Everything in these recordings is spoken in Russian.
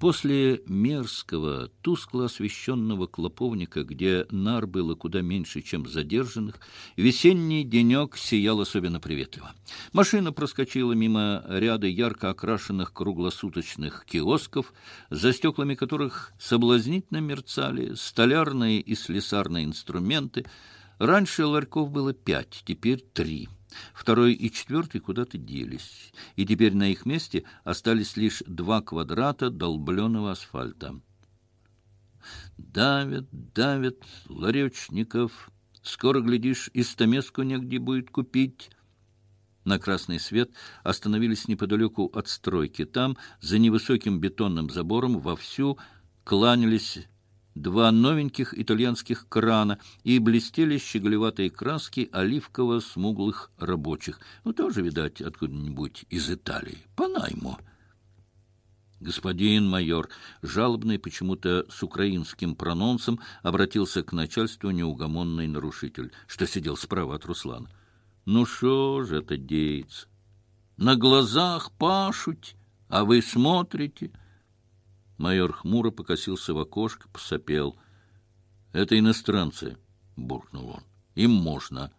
После мерзкого, тускло освещенного клоповника, где нар было куда меньше, чем задержанных, весенний денек сиял особенно приветливо. Машина проскочила мимо ряда ярко окрашенных круглосуточных киосков, за стеклами которых соблазнительно мерцали столярные и слесарные инструменты. Раньше ларьков было пять, теперь три — Второй и четвертый куда-то делись, и теперь на их месте остались лишь два квадрата долбленного асфальта. Давят, давят, ларечников. Скоро, глядишь, и стамеску негде будет купить. На красный свет остановились неподалеку от стройки. Там, за невысоким бетонным забором, вовсю кланялись два новеньких итальянских крана и блестели щеголеватые краски оливково-смуглых рабочих. Ну, тоже, видать, откуда-нибудь из Италии. По найму. Господин майор, жалобный почему-то с украинским прононсом, обратился к начальству неугомонный нарушитель, что сидел справа от Руслана. «Ну что же это деется? На глазах пашуть, а вы смотрите...» Майор хмуро покосился в окошко, посопел. — Это иностранцы, — буркнул он. — Им можно.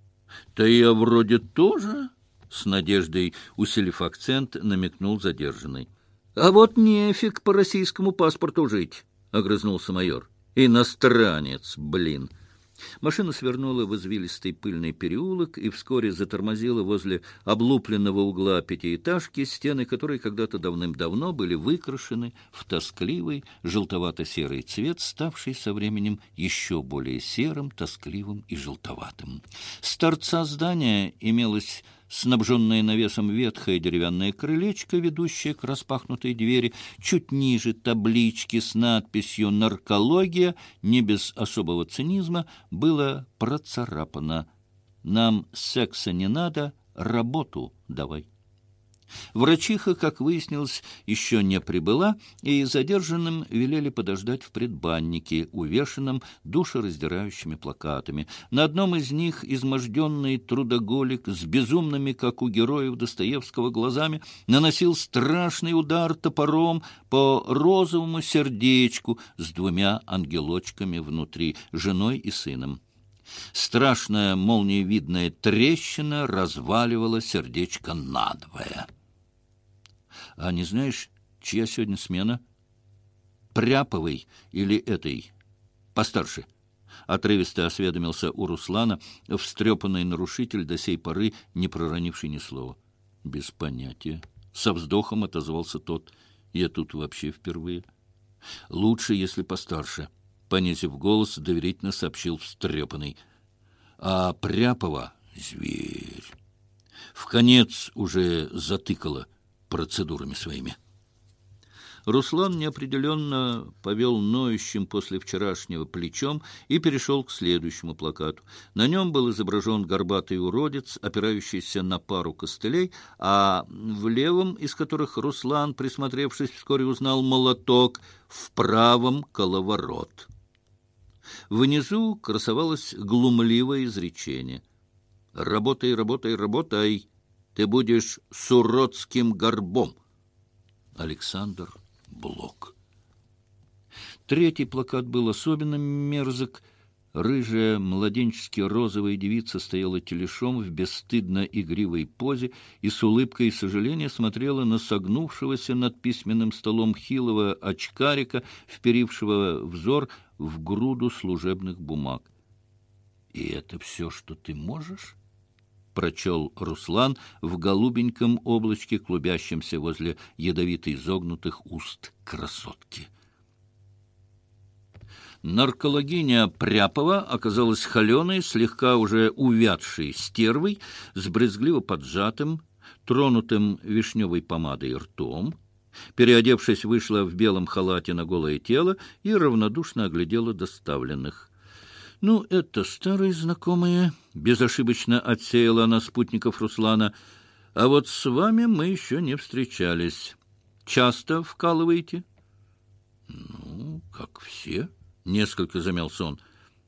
— Да я вроде тоже, — с надеждой, усилив акцент, намекнул задержанный. — А вот нефиг по российскому паспорту жить, — огрызнулся майор. — Иностранец, блин! — Машина свернула в извилистый пыльный переулок и вскоре затормозила возле облупленного угла пятиэтажки, стены которой когда-то давным-давно были выкрашены в тоскливый желтовато-серый цвет, ставший со временем еще более серым, тоскливым и желтоватым. С торца здания имелось снабженное навесом ветхое деревянное крылечко, ведущее к распахнутой двери, чуть ниже таблички с надписью «Наркология», не без особого цинизма, было процарапано «Нам секса не надо, работу давай». Врачиха, как выяснилось, еще не прибыла, и задержанным велели подождать в предбаннике, увешанном душераздирающими плакатами. На одном из них изможденный трудоголик с безумными, как у героев Достоевского, глазами наносил страшный удар топором по розовому сердечку с двумя ангелочками внутри, женой и сыном. Страшная молниевидная трещина разваливала сердечко надвое. А не знаешь, чья сегодня смена? Пряповой или этой? Постарше. Отрывисто осведомился у Руслана, встрепанный нарушитель до сей поры, не проронивший ни слова. Без понятия. Со вздохом отозвался тот. Я тут вообще впервые. Лучше, если постарше. Понизив голос, доверительно сообщил встрепанный. А Пряпова — зверь. В конец уже затыкала процедурами своими. Руслан неопределенно повел ноющим после вчерашнего плечом и перешел к следующему плакату. На нем был изображен горбатый уродец, опирающийся на пару костылей, а в левом, из которых Руслан, присмотревшись, вскоре узнал молоток, в правом — коловорот. Внизу красовалось глумливое изречение. «Работай, работай, работай!» Ты будешь с уродским горбом. Александр Блок. Третий плакат был особенно мерзок. Рыжая, младенчески розовая девица стояла телешом в бесстыдно игривой позе и с улыбкой сожаления смотрела на согнувшегося над письменным столом хилого очкарика, вперившего взор в груду служебных бумаг. — И это все, что ты можешь? Прочел Руслан в голубеньком облачке, клубящемся возле ядовито изогнутых уст красотки. Наркологиня Пряпова оказалась холеной, слегка уже увядшей стервой, с брезгливо поджатым, тронутым вишневой помадой ртом, переодевшись, вышла в белом халате на голое тело и равнодушно оглядела доставленных. Ну, это старые знакомые, безошибочно отсеяла она спутников Руслана. А вот с вами мы еще не встречались. Часто вкалываете? Ну, как все, несколько замялся он.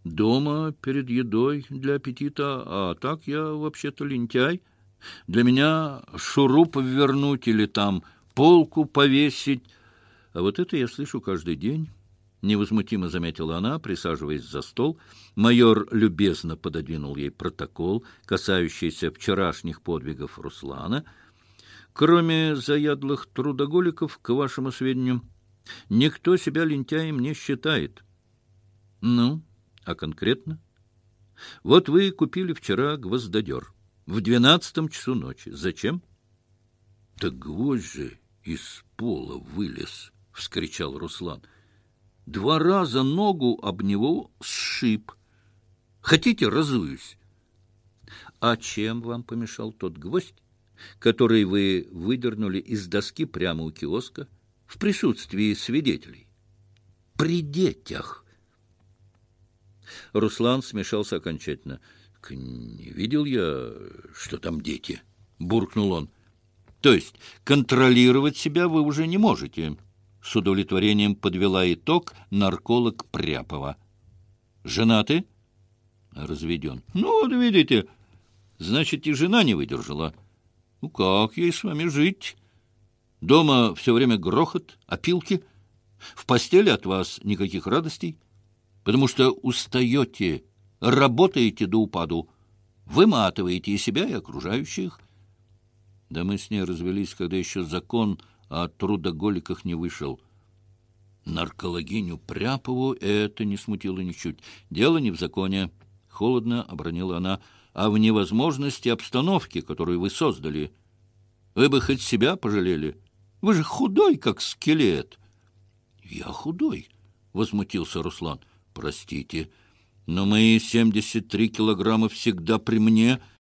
Дома перед едой для аппетита, а так я вообще-то лентяй. Для меня шуруп вернуть или там полку повесить А вот это я слышу каждый день. Невозмутимо заметила она, присаживаясь за стол. Майор любезно пододвинул ей протокол, касающийся вчерашних подвигов Руслана. Кроме заядлых трудоголиков, к вашему сведению, никто себя лентяем не считает. Ну, а конкретно? Вот вы купили вчера гвоздодер в двенадцатом часу ночи. Зачем? — Так гвоздь же из пола вылез, — вскричал Руслан. — Два раза ногу об него сшиб. Хотите, разуюсь? А чем вам помешал тот гвоздь, который вы выдернули из доски прямо у киоска в присутствии свидетелей? При детях. Руслан смешался окончательно. — Не видел я, что там дети, — буркнул он. — То есть контролировать себя вы уже не можете? — с удовлетворением подвела итог нарколог Пряпова. «Женаты?» «Разведен». «Ну, вот видите, значит, и жена не выдержала. Ну, как ей с вами жить? Дома все время грохот, опилки. В постели от вас никаких радостей, потому что устаете, работаете до упаду, выматываете и себя, и окружающих». Да мы с ней развелись, когда еще закон о трудоголиках не вышел. Наркологиню Пряпову это не смутило ничуть. Дело не в законе, — холодно обронила она, — а в невозможности обстановки, которую вы создали. Вы бы хоть себя пожалели. Вы же худой, как скелет. — Я худой, — возмутился Руслан. — Простите, но мои семьдесят три килограмма всегда при мне —